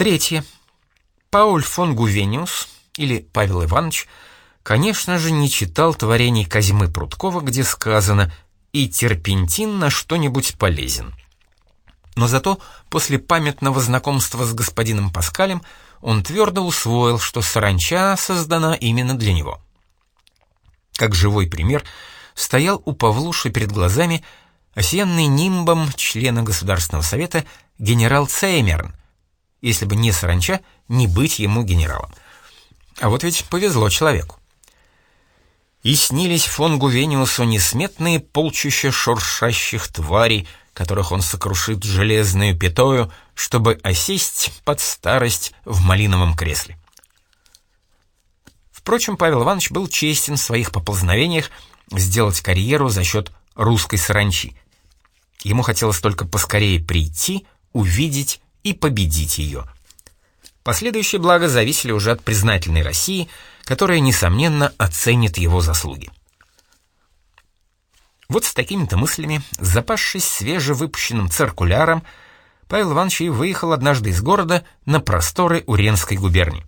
Третье. Пауль фон Гувениус, или Павел Иванович, конечно же, не читал творений Козьмы Прудкова, где сказано «и терпентин на что-нибудь полезен». Но зато после памятного знакомства с господином Паскалем он твердо усвоил, что саранча создана именно для него. Как живой пример, стоял у Павлуши перед глазами осенный нимбом члена Государственного совета генерал Цеймерн. Если бы не саранча, не быть ему генералом. А вот ведь повезло человеку. И снились фон Гувениусу несметные полчища шуршащих тварей, которых он сокрушит железную пятою, чтобы осесть под старость в малиновом кресле. Впрочем, Павел Иванович был честен в своих поползновениях сделать карьеру за счет русской саранчи. Ему хотелось только поскорее прийти, увидеть и победить ее. Последующие блага зависели уже от признательной России, которая, несомненно, оценит его заслуги. Вот с такими-то мыслями, запасшись свежевыпущенным циркуляром, Павел Иванович и выехал однажды из города на просторы Уренской губернии.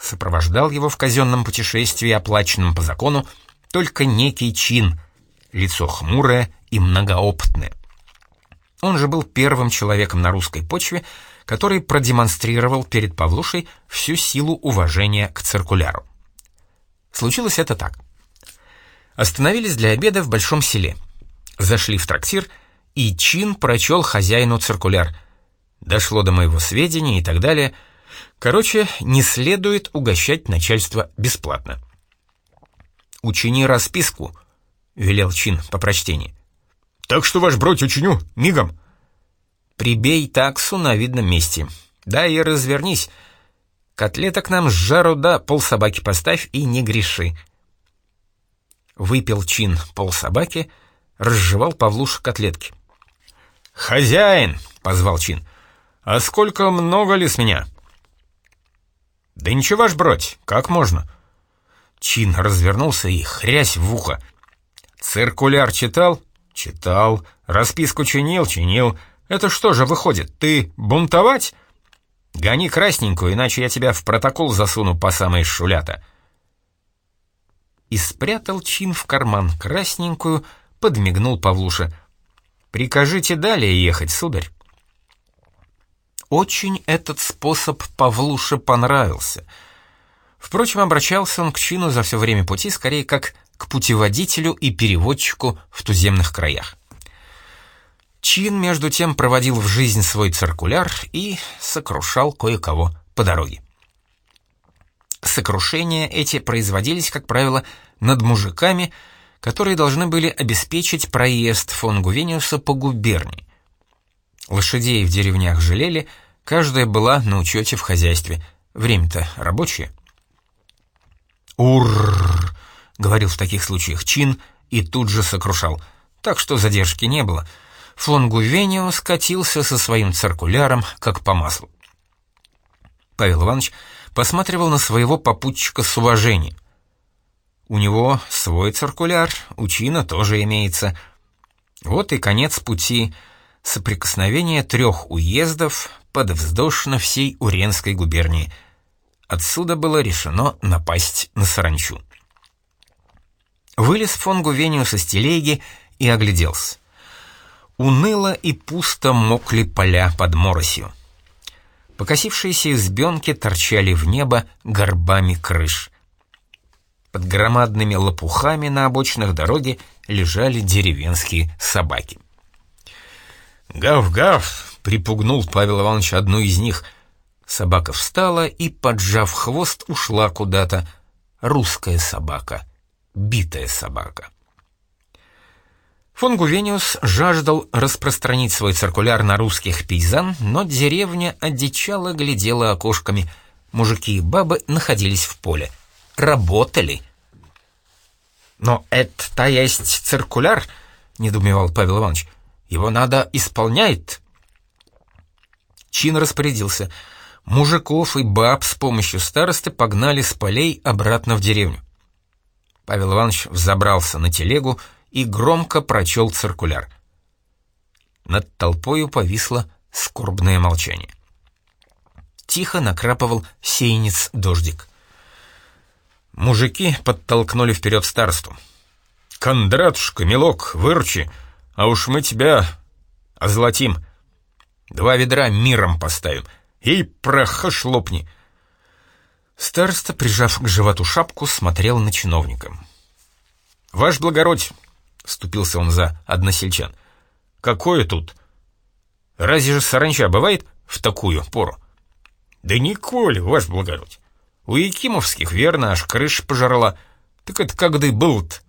Сопровождал его в казенном путешествии, оплаченном по закону, только некий чин, лицо хмурое и многоопытное. Он же был первым человеком на русской почве, который продемонстрировал перед Павлушей всю силу уважения к циркуляру. Случилось это так. Остановились для обеда в большом селе. Зашли в трактир, и Чин прочел хозяину циркуляр. Дошло до моего сведения и так далее. Короче, не следует угощать начальство бесплатно. «Учини расписку», — велел Чин по прочтении. «Так что, ваш бродь, учиню, мигом». «Прибей таксу на видном месте. Да и развернись. Котлеток нам с жару да полсобаки поставь и не греши выпил чин полсобаки, разжевал Павлуша котлетки. «Хозяин!» — позвал чин. «А сколько много ли с меня?» «Да ничего ж, бродь, как можно?» Чин развернулся и хрясь в ухо. «Циркуляр читал?» «Читал. Расписку чинил? Чинил. Это что же выходит, ты бунтовать?» «Гони красненькую, иначе я тебя в протокол засуну по самой шулята» и спрятал чин в карман красненькую, подмигнул Павлуша. «Прикажите далее ехать, сударь». Очень этот способ Павлуше понравился. Впрочем, обращался он к чину за все время пути скорее как к путеводителю и переводчику в туземных краях. Чин, между тем, проводил в жизнь свой циркуляр и сокрушал кое-кого по дороге. Сокрушения эти производились, как правило, над мужиками, которые должны были обеспечить проезд фон Гувениуса по губернии. Лошадей в деревнях жалели, каждая была на учете в хозяйстве. Время-то рабочее. «Урррр!» — говорил в таких случаях чин и тут же сокрушал. Так что задержки не было. Фон Гувениус катился со своим циркуляром, как по маслу. Павел Иванович посматривал на своего попутчика с уважением. У него свой циркуляр, у Чина тоже имеется. Вот и конец пути соприкосновения трех уездов подвздошно всей Уренской губернии. Отсюда было решено напасть на саранчу. Вылез фон Гувениус со стелеги и огляделся. Уныло и пусто мокли поля под моросью. Покосившиеся избенки торчали в небо горбами крыш. Под громадными лопухами на обочинах дороги лежали деревенские собаки. «Гав-гав!» — припугнул Павел Иванович одну из них. Собака встала и, поджав хвост, ушла куда-то. Русская собака, битая собака. Фон Гувениус жаждал распространить свой циркуляр на русских пейзан, но деревня одичала глядела окошками. Мужики и бабы находились в поле. Работали. «Но это-то есть циркуляр», — недоумевал Павел Иванович. «Его надо исполнять». Чин распорядился. Мужиков и баб с помощью старосты погнали с полей обратно в деревню. Павел Иванович взобрался на телегу, и громко прочел циркуляр. Над толпою повисло скорбное молчание. тихо накрапывал сеянец дождик. Мужики подтолкнули вперед старосту. «Кондратушка, милок, выручи, а уж мы тебя озолотим. Два ведра миром поставим, и прохаш лопни». Староста, прижав к животу шапку, смотрел на чиновника. «Ваш благородь!» — вступился он за односельчан. «Какое тут? Разве же саранча бывает в такую пору?» «Да николи, ваш благородь! У Якимовских, верно, аж крыша пожрала. Так это когда был-то?»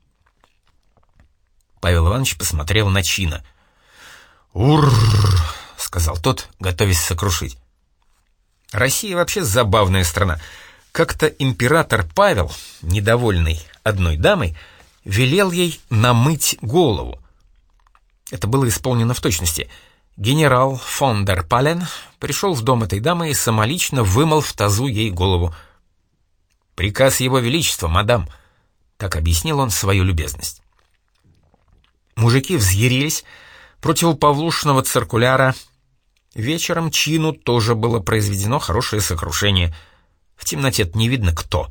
Павел Иванович посмотрел на Чина. «Урррр!» — сказал тот, готовясь сокрушить. «Россия вообще забавная страна. Как-то император Павел, недовольный одной дамой, велел ей намыть голову. Это было исполнено в точности. Генерал фон дер Пален пришел в дом этой дамы и самолично вымыл в тазу ей голову. «Приказ его величества, мадам», — так объяснил он свою любезность. Мужики взъярились против Павлушного циркуляра. Вечером чину тоже было произведено хорошее сокрушение — в темноте не видно кто.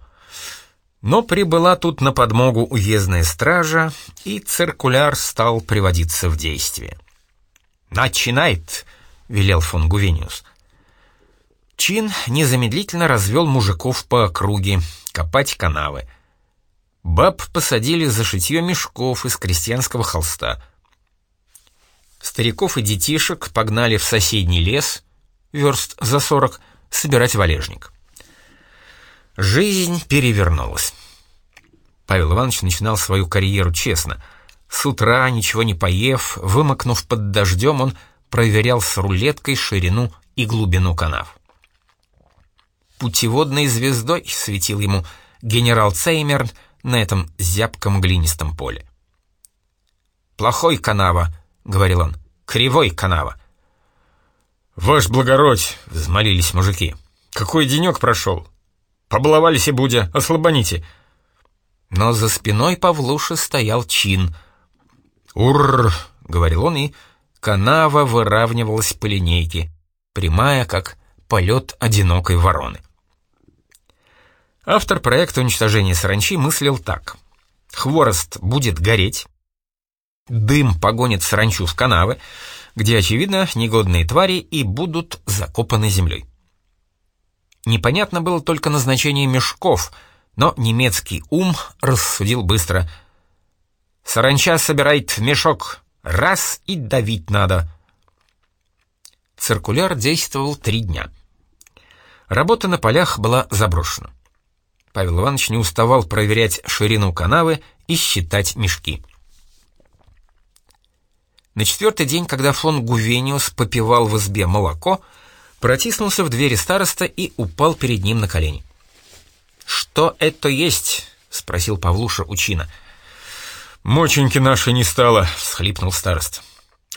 Но прибыла тут на подмогу уездная стража, и циркуляр стал приводиться в действие. «Начинает!» — велел фон Гувениус. Чин незамедлительно развел мужиков по округе, копать канавы. Баб посадили за шитье мешков из крестьянского холста. Стариков и детишек погнали в соседний лес, верст за сорок, собирать валежник. Жизнь перевернулась. Павел Иванович начинал свою карьеру честно. С утра, ничего не поев, вымокнув под дождем, он проверял с рулеткой ширину и глубину канав. Путеводной звездой светил ему генерал Цеймерн на этом зябком глинистом поле. «Плохой канава», — говорил он, — «кривой канава». «Ваш благородь!» — взмолились мужики. «Какой денек прошел? Побаловались и будя, ослабоните!» Но за спиной Павлуши стоял чин. «Уррр!» — говорил он, и канава выравнивалась по линейке, прямая, как полет одинокой вороны. Автор проекта уничтожения саранчи мыслил так. Хворост будет гореть, дым погонит саранчу в канавы, где, очевидно, негодные твари и будут закопаны землей. Непонятно было только назначение мешков, но немецкий ум рассудил быстро. «Саранча собирает в мешок, раз и давить надо». Циркуляр действовал три дня. Работа на полях была заброшена. Павел Иванович не уставал проверять ширину канавы и считать мешки. На четвертый день, когда фон Гувениус попивал в избе молоко, протиснулся в двери староста и упал перед ним на колени. «Что это есть?» — спросил Павлуша у чина. «Моченьки нашей не стало», — всхлипнул старост.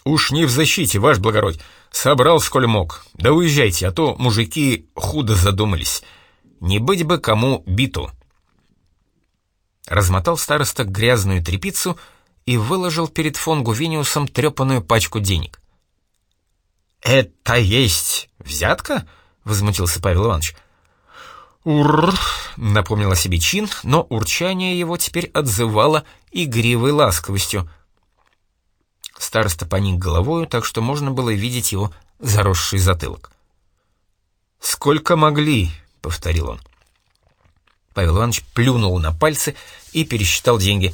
«Уж не в защите, ваш благородь. Собрал, сколь мог. Да уезжайте, а то мужики худо задумались. Не быть бы кому биту». Размотал староста грязную тряпицу и выложил перед фон Гувениусом трепанную пачку денег. «Это есть взятка?» — возмутился Павел Иванович. «Ур!» — напомнил о себе чин, но урчание его теперь отзывало игривой ласковостью. Староста поник головою, так что можно было видеть его заросший затылок. «Сколько могли?» — повторил он. Павел Иванович плюнул на пальцы и пересчитал деньги.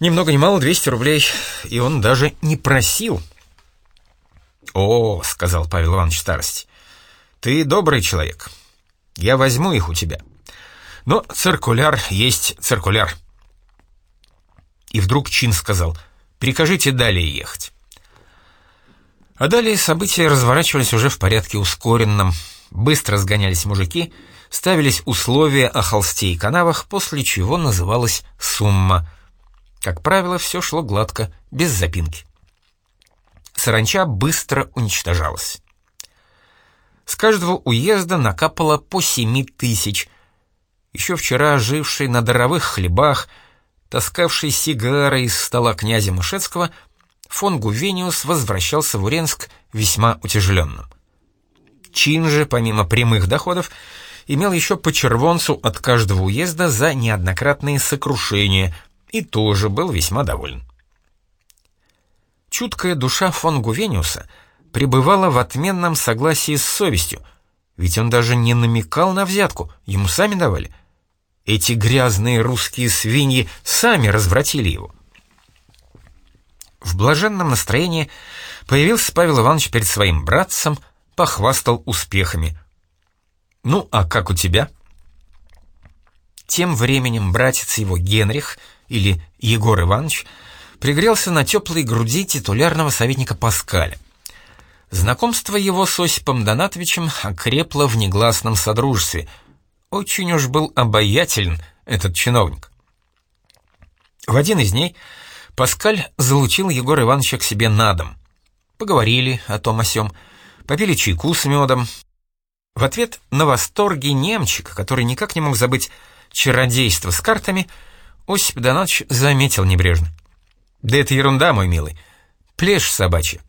Ни много ни мало 200 рублей, и он даже не просил. «О, — сказал Павел Иванович старость, — ты добрый человек. Я возьму их у тебя. Но циркуляр есть циркуляр». И вдруг Чин сказал, «Прикажите далее ехать». А далее события разворачивались уже в порядке ускоренном. Быстро сгонялись мужики, ставились условия о холсте и канавах, после чего называлась сумма. Как правило, все шло гладко, без запинки саранча быстро уничтожалась. С каждого уезда накапало по семи тысяч. Еще вчера живший на даровых хлебах, таскавший сигары из стола князя Мышецкого, фон Гувениус возвращался в Уренск весьма утяжеленным. Чин же, помимо прямых доходов, имел еще по червонцу от каждого уезда за неоднократные сокрушения и тоже был весьма доволен. Чуткая душа фон Гувениуса пребывала в отменном согласии с совестью, ведь он даже не намекал на взятку, ему сами давали. Эти грязные русские свиньи сами развратили его. В блаженном настроении появился Павел Иванович перед своим братцем, похвастал успехами. «Ну, а как у тебя?» Тем временем братец его Генрих, или Егор Иванович, пригрелся на теплой груди титулярного советника Паскаля. Знакомство его с Осипом Донатовичем окрепло в негласном содружестве. Очень уж был обаятелен этот чиновник. В один из дней Паскаль залучил Егора Ивановича к себе на дом. Поговорили о том о сём, попили чайку с медом. В ответ на восторги немчик, который никак не мог забыть чародейство с картами, Осип Донатович заметил небрежно. «Да это ерунда, мой милый. Плешь собачья».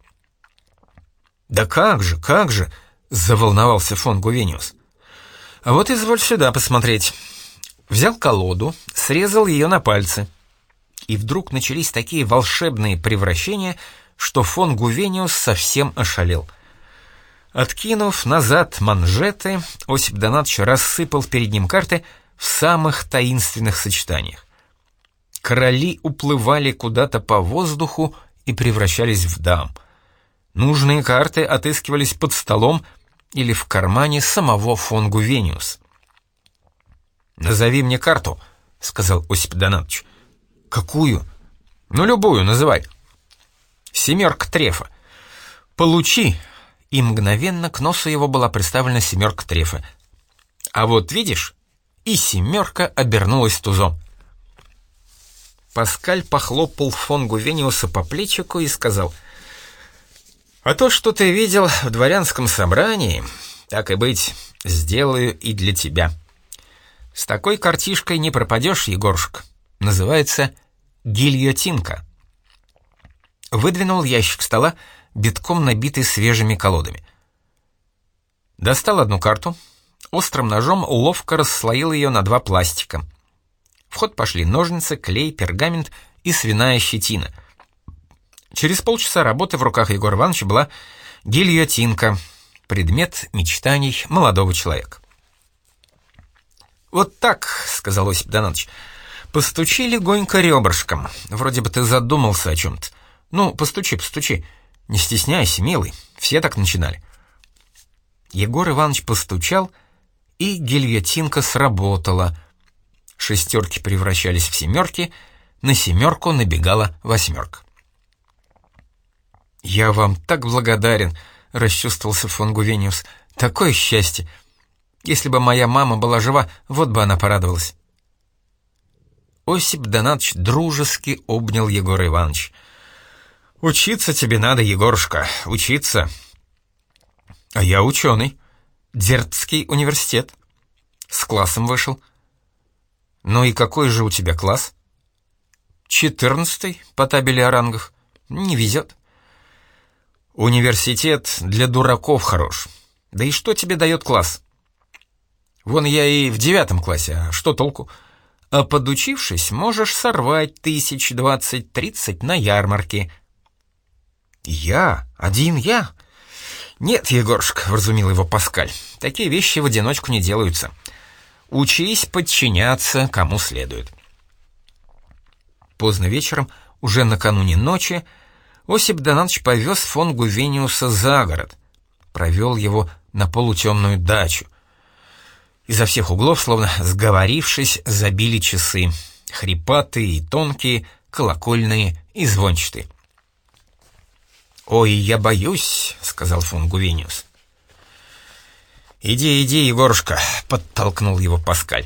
«Да как же, как же!» — заволновался фон Гувениус. «А вот изволь сюда посмотреть». Взял колоду, срезал ее на пальцы — и вдруг начались такие волшебные превращения, что фон Гувениус совсем ошалел. Откинув назад манжеты, Осип Донатович рассыпал перед ним карты в самых таинственных сочетаниях. Короли уплывали куда-то по воздуху и превращались в дам. Нужные карты отыскивались под столом или в кармане самого фон Гувениус. «Назови мне карту», — сказал Осип Донатович. «Какую?» «Ну, любую, называй». «Семерка трефа». «Получи!» И мгновенно к носу его была представлена семерка трефа. «А вот видишь?» И семерка обернулась тузом. Паскаль похлопал фон Гувениуса по плечику и сказал, «А то, что ты видел в дворянском собрании, так и быть, сделаю и для тебя. С такой картишкой не пропадешь, Егорушка. Называется гильотинка. Выдвинул ящик стола, битком набитый свежими колодами. Достал одну карту, острым ножом ловко расслоил ее на два пластика. В ход пошли ножницы, клей, пергамент и свиная щетина. Через полчаса работы в руках Егора Ивановича была гильотинка, предмет мечтаний молодого человека. «Вот так», — сказал Осип Донатович, — Постучи легонько ребрышком. Вроде бы ты задумался о чем-то. Ну, постучи, постучи. Не стесняйся, милый. Все так начинали. Егор Иванович постучал, и гильотинка сработала. Шестерки превращались в семерки, на семерку набегала восьмерка. «Я вам так благодарен», — расчувствовался фон Гувениус. «Такое счастье! Если бы моя мама была жива, вот бы она порадовалась». Осип Донатович дружески обнял Егора Иванович. «Учиться тебе надо, Егорушка, учиться». «А я ученый. Дертский университет. С классом вышел». «Ну и какой же у тебя класс?» «Четырнадцатый по табели о рангах. Не везет». «Университет для дураков хорош. Да и что тебе дает класс?» «Вон я и в девятом классе, а что толку?» а подучившись, можешь сорвать тысяч двадцать-тридцать на ярмарке». «Я? Один я?» «Нет, Егорушка», — вразумил его Паскаль, — «такие вещи в одиночку не делаются. Учись подчиняться кому следует». Поздно вечером, уже накануне ночи, Осип Донатович повез фон Гувениуса за город, провел его на полутемную дачу, Изо всех углов, словно сговорившись, забили часы. Хрипатые и тонкие, колокольные и звончатые. «Ой, я боюсь», — сказал фон Гувениус. «Иди, иди, Егорушка», — подтолкнул его Паскаль.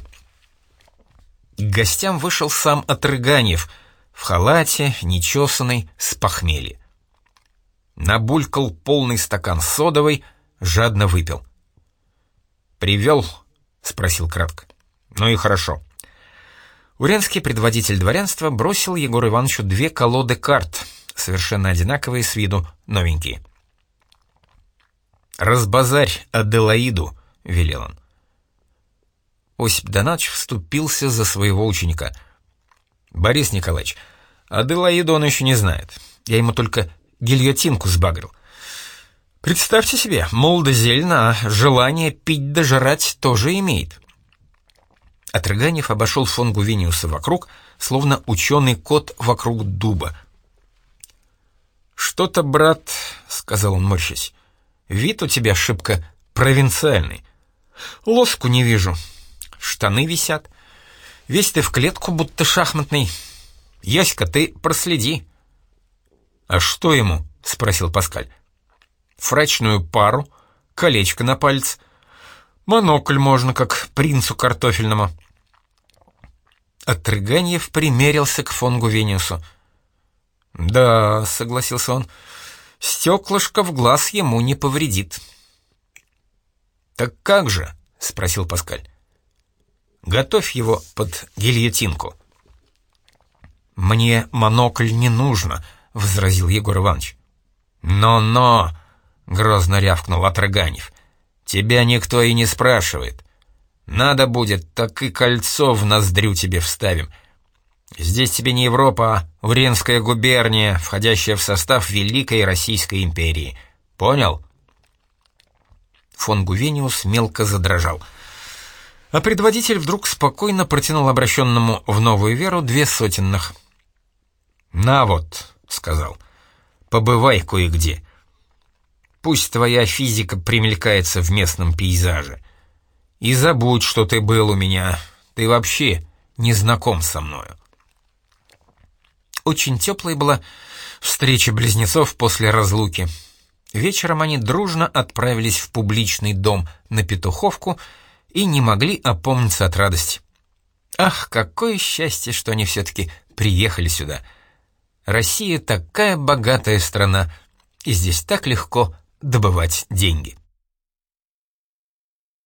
К гостям вышел сам Отрыганьев, в халате, нечесанный, с похмелья. Набулькал полный стакан содовой, жадно выпил. «Привел», — спросил кратко. «Ну и хорошо». Уренский предводитель дворянства бросил Егору Ивановичу две колоды карт, совершенно одинаковые с виду, новенькие. «Разбазарь Аделаиду», — велел он. Осип Донач вступился за своего ученика. «Борис Николаевич, Аделаиду он еще не знает. Я ему только гильотинку сбагрил. Представьте себе, молодо зелено, а желание пить да жрать тоже имеет». Отрыганев обошел фон Гувениуса вокруг, словно ученый кот вокруг дуба. «Что-то, брат», — сказал он, морщась, — «вид у тебя шибко провинциальный. Лоску не вижу, штаны висят. Весь ты в клетку, будто шахматный. Яська, ты проследи». «А что ему?» — спросил Паскаль. «Фрачную пару, колечко на палец, монокль можно, как принцу картофельному». Отрыганьев примерился к фон Гувениусу. «Да», — согласился он, — «стеклышко в глаз ему не повредит». «Так как же?» — спросил Паскаль. «Готовь его под гильотинку». «Мне монокль не нужно», — возразил Егор Иванович. «Но-но!» — грозно рявкнул Отроганев. «Тебя никто и не спрашивает. Надо будет, так и кольцо в ноздрю тебе вставим. Здесь тебе не Европа, а Уренская губерния, входящая в состав Великой Российской империи. Понял?» Фон Гувениус мелко задрожал. А предводитель вдруг спокойно протянул обращенному в новую веру две сотенных. «На вот», — сказал, — «побывай кое-где. Пусть твоя физика примелькается в местном пейзаже. И забудь, что ты был у меня. Ты вообще не знаком со мною». Очень теплой была встреча близнецов после разлуки. Вечером они дружно отправились в публичный дом на Петуховку и не могли опомниться от радости. Ах, какое счастье, что они все-таки приехали сюда. Россия такая богатая страна, и здесь так легко добывать деньги.